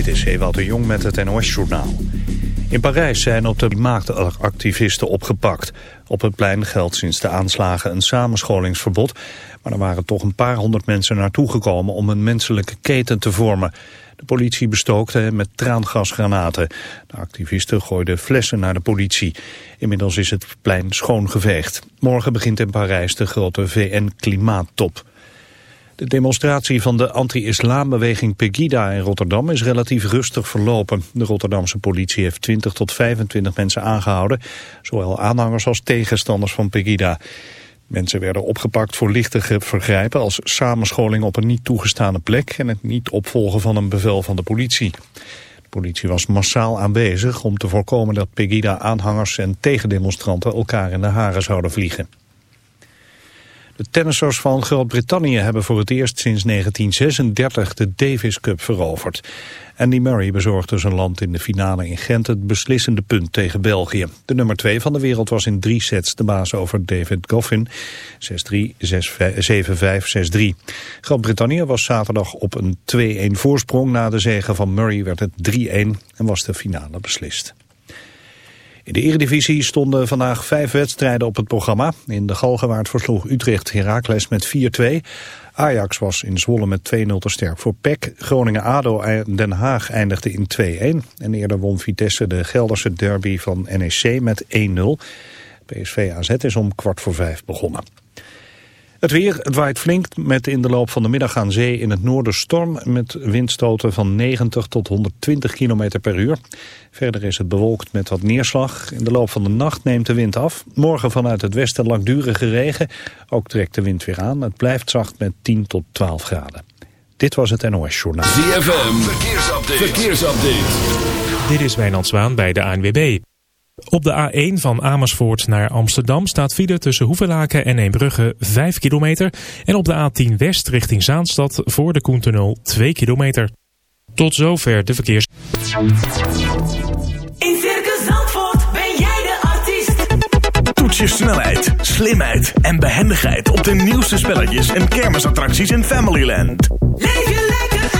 Dit is Ewout de Jong met het NOS-journaal. In Parijs zijn op de klimaatactivisten opgepakt. Op het plein geldt sinds de aanslagen een samenscholingsverbod... maar er waren toch een paar honderd mensen naartoe gekomen om een menselijke keten te vormen. De politie bestookte met traangasgranaten. De activisten gooiden flessen naar de politie. Inmiddels is het plein schoongeveegd. Morgen begint in Parijs de grote VN-klimaattop. De demonstratie van de anti-islambeweging Pegida in Rotterdam is relatief rustig verlopen. De Rotterdamse politie heeft 20 tot 25 mensen aangehouden, zowel aanhangers als tegenstanders van Pegida. Mensen werden opgepakt voor lichte vergrijpen als samenscholing op een niet toegestane plek en het niet opvolgen van een bevel van de politie. De politie was massaal aanwezig om te voorkomen dat Pegida-aanhangers en tegendemonstranten elkaar in de haren zouden vliegen. De tennissers van Groot-Brittannië hebben voor het eerst sinds 1936 de Davis Cup veroverd. Andy Murray bezorgde zijn land in de finale in Gent het beslissende punt tegen België. De nummer 2 van de wereld was in drie sets de baas over David Goffin. 6-3, 7-5, 6-3. Groot-Brittannië was zaterdag op een 2-1 voorsprong. Na de zege van Murray werd het 3-1 en was de finale beslist. In de Eredivisie stonden vandaag vijf wedstrijden op het programma. In de Galgenwaard versloeg Utrecht Heracles met 4-2. Ajax was in Zwolle met 2-0 te sterk voor PEC. Groningen-ADO Den Haag eindigde in 2-1. En eerder won Vitesse de Gelderse derby van NEC met 1-0. PSV AZ is om kwart voor vijf begonnen. Het weer, het waait flink met in de loop van de middag aan zee in het noorden storm met windstoten van 90 tot 120 km per uur. Verder is het bewolkt met wat neerslag. In de loop van de nacht neemt de wind af. Morgen vanuit het westen langdurige regen. Ook trekt de wind weer aan. Het blijft zacht met 10 tot 12 graden. Dit was het NOS Journaal. ZFM, verkeersupdate. verkeersupdate. Dit is Wijnand Zwaan bij de ANWB. Op de A1 van Amersfoort naar Amsterdam staat file tussen Hoevelaken en Eembrugge 5 kilometer. En op de A10 West richting Zaanstad voor de Koentunnel 2 kilometer. Tot zover de verkeers. In Circus Zandvoort ben jij de artiest. Toets je snelheid, slimheid en behendigheid op de nieuwste spelletjes en kermisattracties in Familyland. Leef je lekker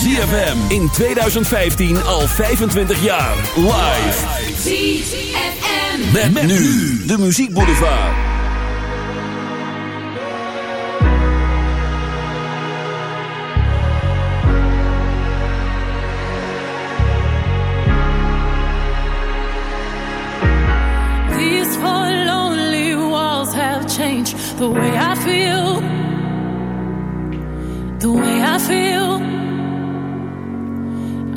ZFM in 2015 al 25 jaar. Live. ZFM. Met, met nu de Muziek Boulevard. These four lonely walls have changed the way I feel. The way I feel.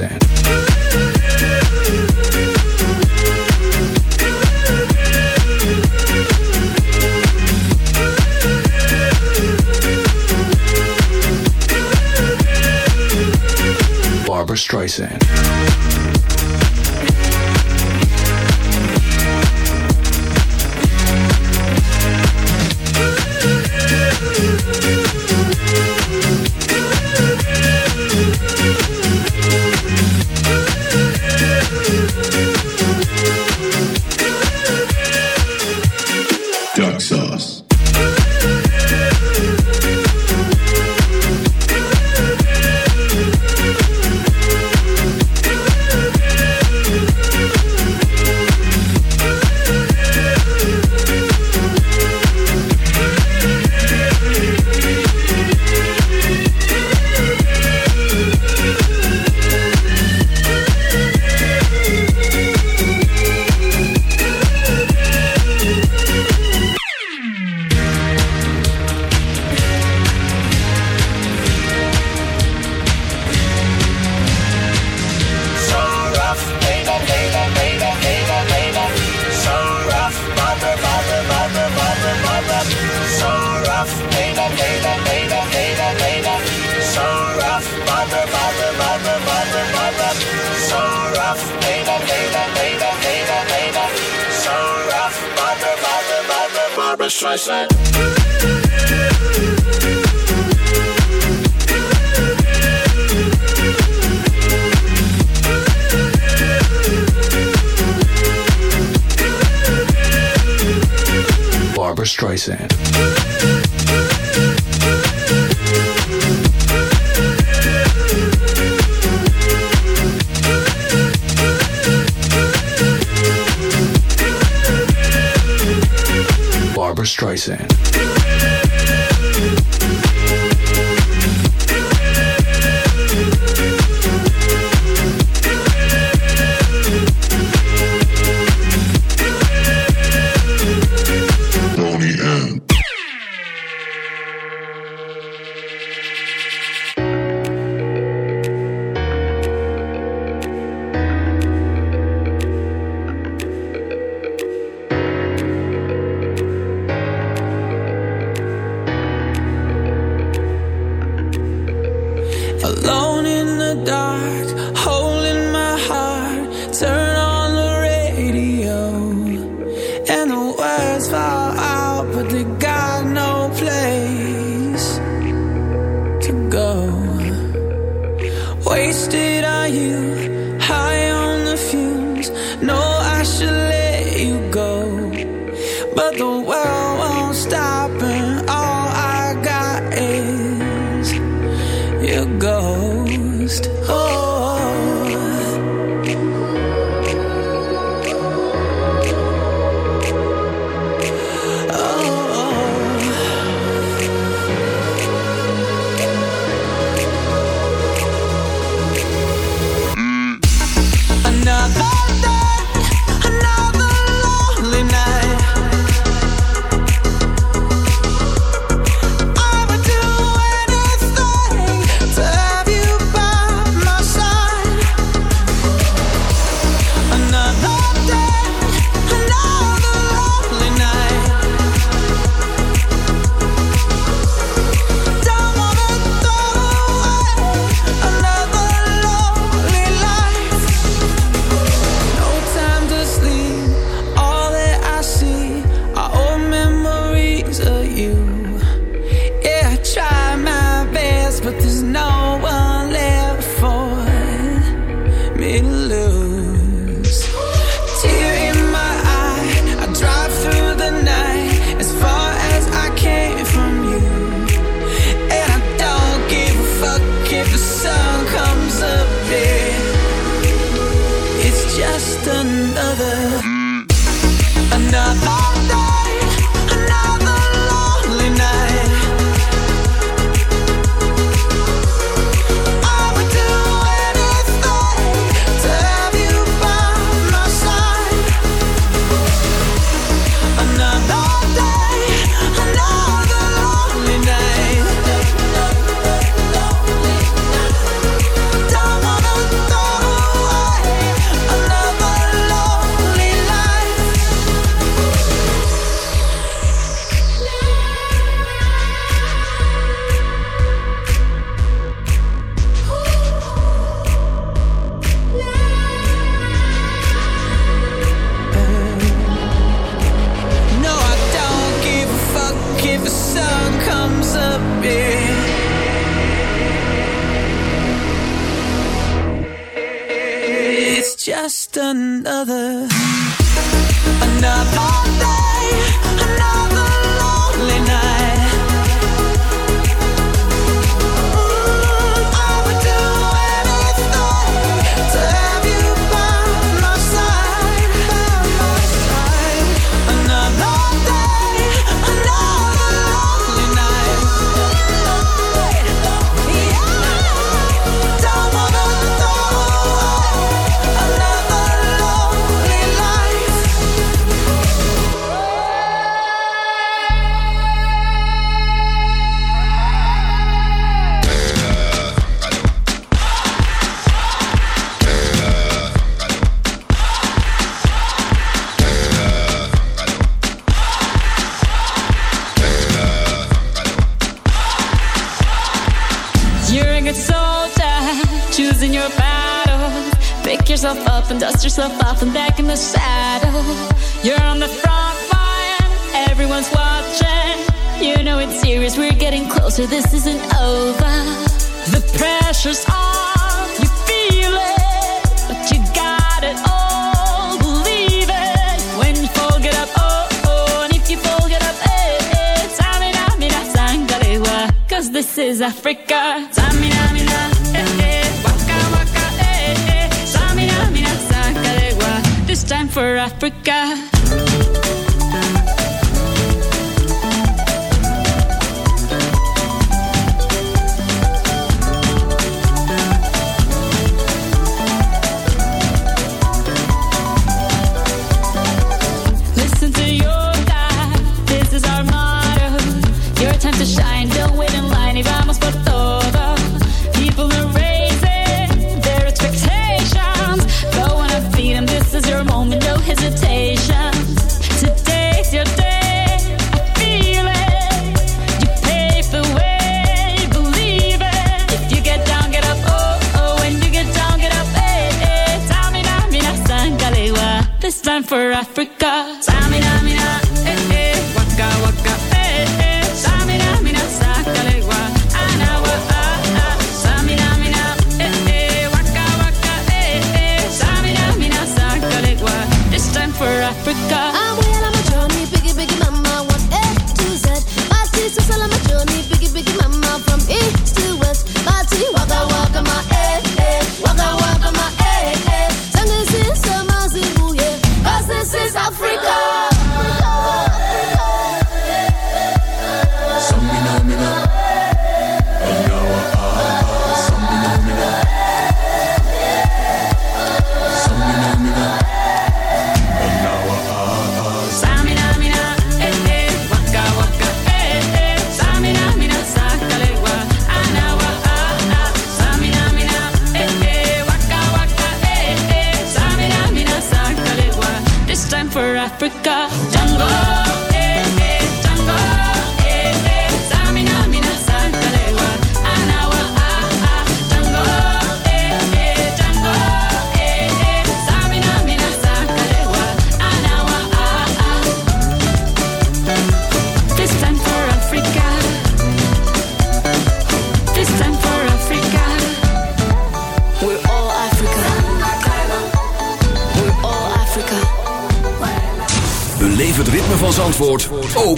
Barbara out, but as we're getting closer, this isn't over. The pressure's on, you feel it, but you got it all. Believe it when you fold it up, oh oh, and if you fold it up, eh eh. Samina mina sangalewa, cause this is Africa. Samina mina, eh eh, waka waka, eh eh. Samina mina sangalewa, this time for Africa.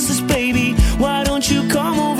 justice, baby. Why don't you come over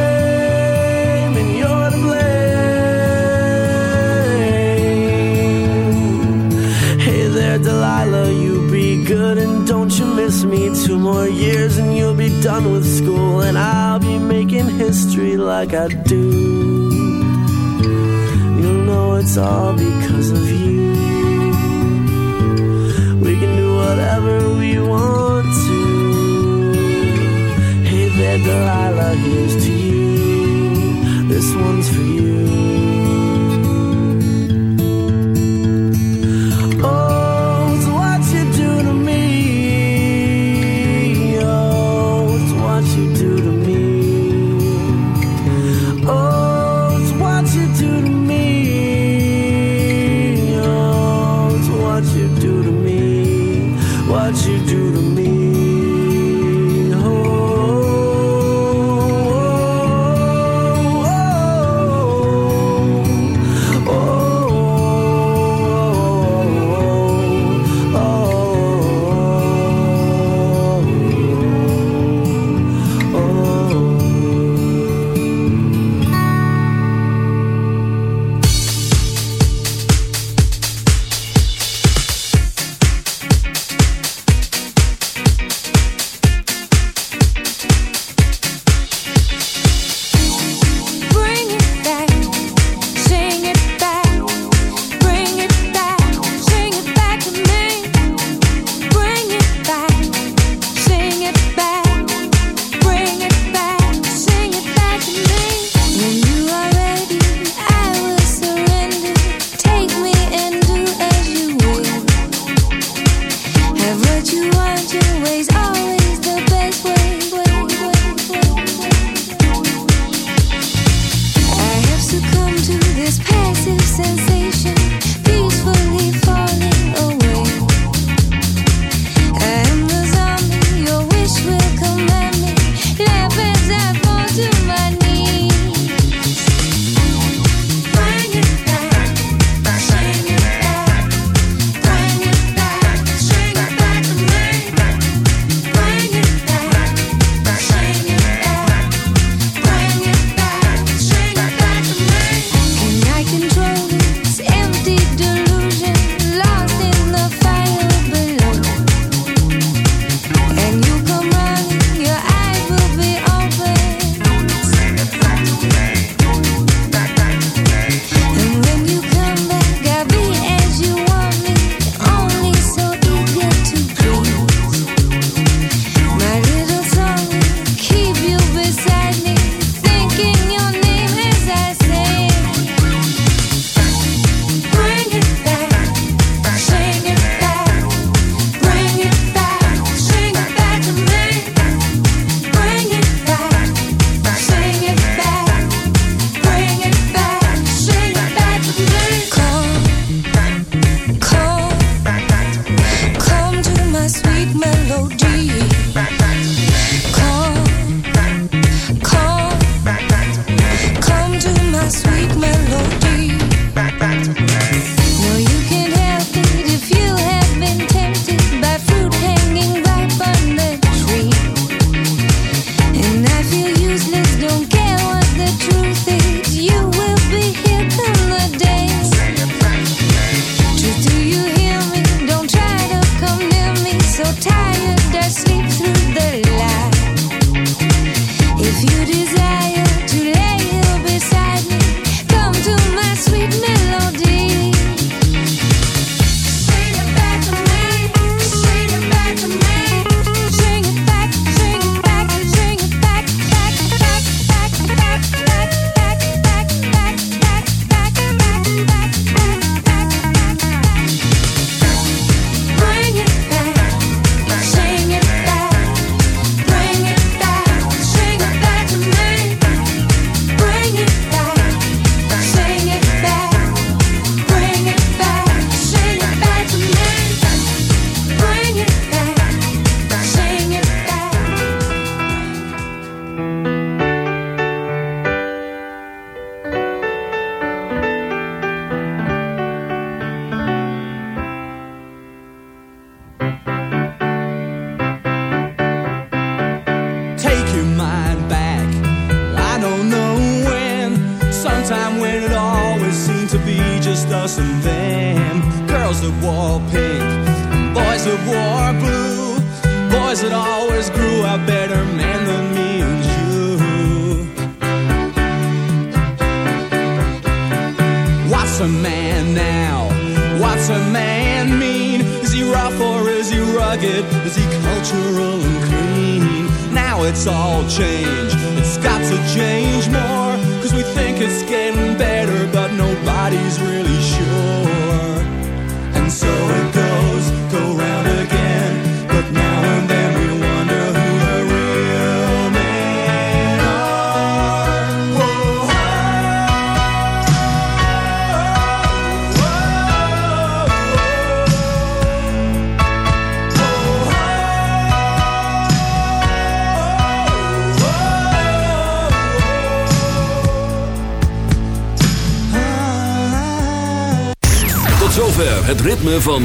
Delilah, you be good and don't you miss me. Two more years and you'll be done with school, and I'll be making history like I do. You'll know it's all because